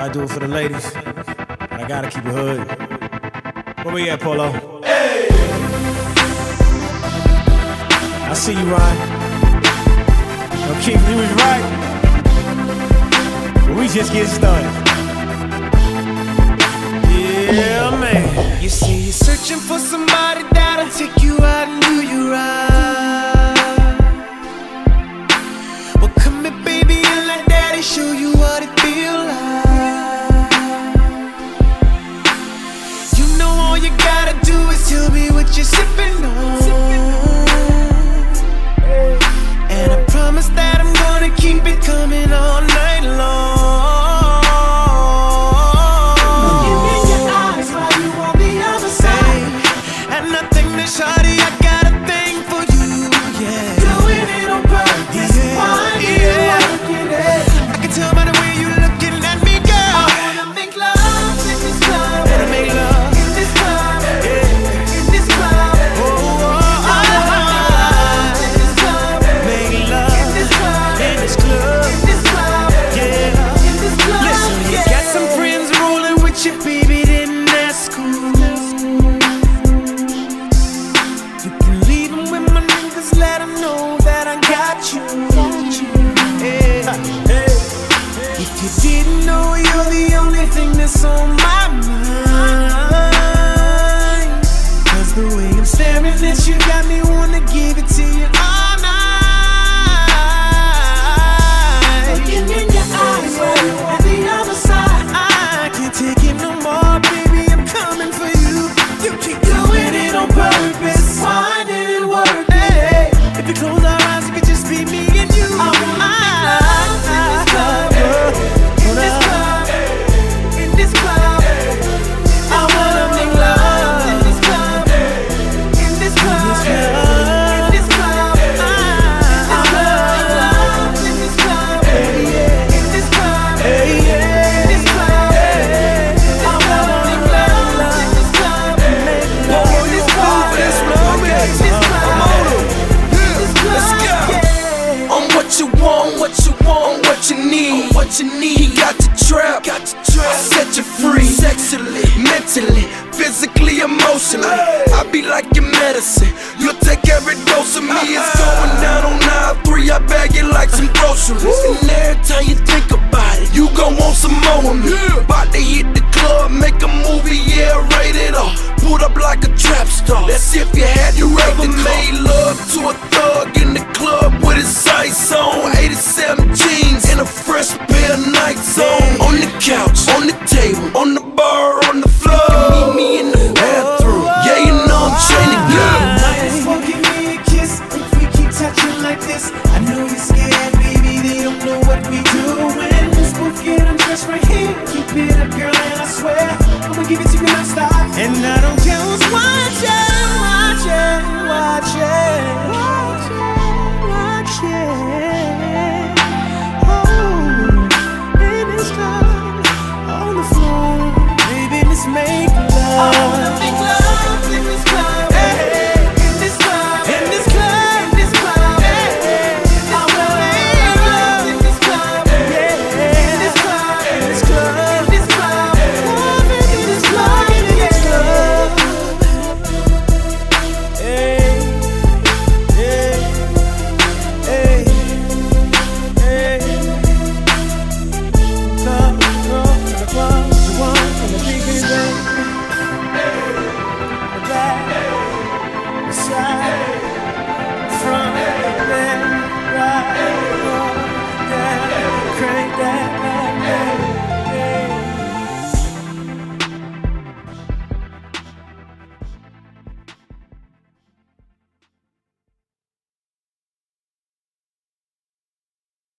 I do it for the ladies. I gotta keep it hood. Where we at, Polo? Hey! I see you, Ryan. No, Keith, you was right. But we just get started. Yeah, man. You see, you're searching for somebody that'll take you out and do you right. you gotta do is tell me what you're sipping on. Sippin on. Even with my niggas, let them know that I got you. Got you. Yeah. Hey. If you didn't know, you're the only got the trap, got the trap. I set you free, sexually, mentally, physically, emotionally. I be like your medicine, you'll take every dose of me. It's uh-huh. going down on aisle three, I bag it like some groceries. And every time you think about it, you gon' want some more of me. About to hit the club, make a movie, yeah, rated R. Put up like a trap star. That's if you had you ever made love to a